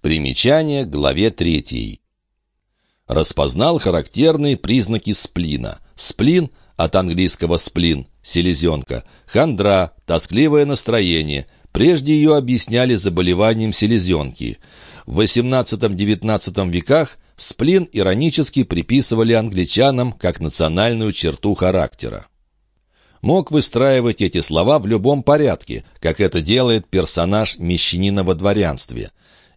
Примечание к главе 3. Распознал характерные признаки сплина. Сплин от английского сплин – селезенка, хандра, тоскливое настроение. Прежде ее объясняли заболеванием селезенки. В XVIII-XIX веках сплин иронически приписывали англичанам как национальную черту характера мог выстраивать эти слова в любом порядке, как это делает персонаж мещанина во дворянстве.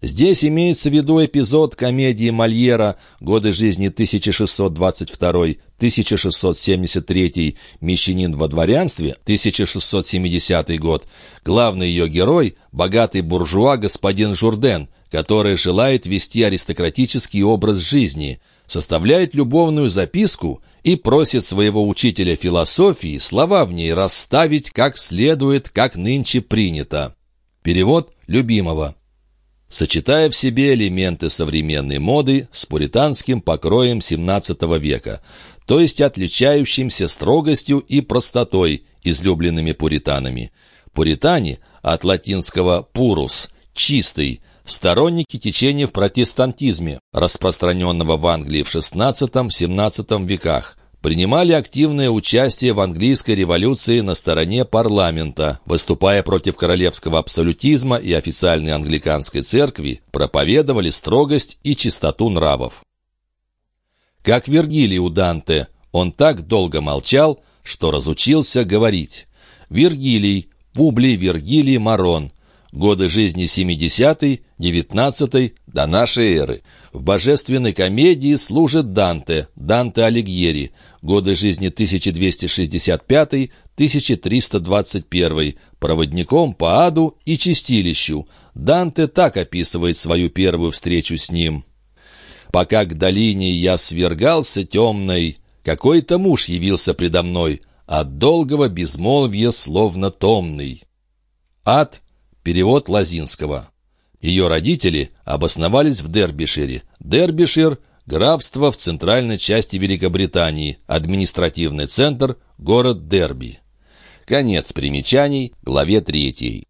Здесь имеется в виду эпизод комедии Мольера «Годы жизни 1622-1673», «Мещанин во дворянстве» 1670 год. Главный ее герой – богатый буржуа господин Журден, который желает вести аристократический образ жизни, составляет любовную записку и просит своего учителя философии слова в ней расставить как следует, как нынче принято. Перевод любимого сочетая в себе элементы современной моды с пуританским покроем XVII века, то есть отличающимся строгостью и простотой, излюбленными пуританами. Пуритане от латинского «purus» — «чистый», сторонники течения в протестантизме, распространенного в Англии в XVI-XVII веках, принимали активное участие в английской революции на стороне парламента, выступая против королевского абсолютизма и официальной англиканской церкви, проповедовали строгость и чистоту нравов. Как Вергилий у Данте, он так долго молчал, что разучился говорить. Вергилий, Публий Вергилий Марон, годы жизни 70-й, 19 до нашей эры. В божественной комедии служит Данте, Данте Алигьери, годы жизни 1265-1321, проводником по аду и чистилищу. Данте так описывает свою первую встречу с ним. «Пока к долине я свергался темной, какой-то муж явился предо мной, от долгого безмолвия словно томный». Ад – перевод Лазинского. Ее родители обосновались в Дербишире. Дербишир – графство в центральной части Великобритании, административный центр – город Дерби. Конец примечаний, главе 3.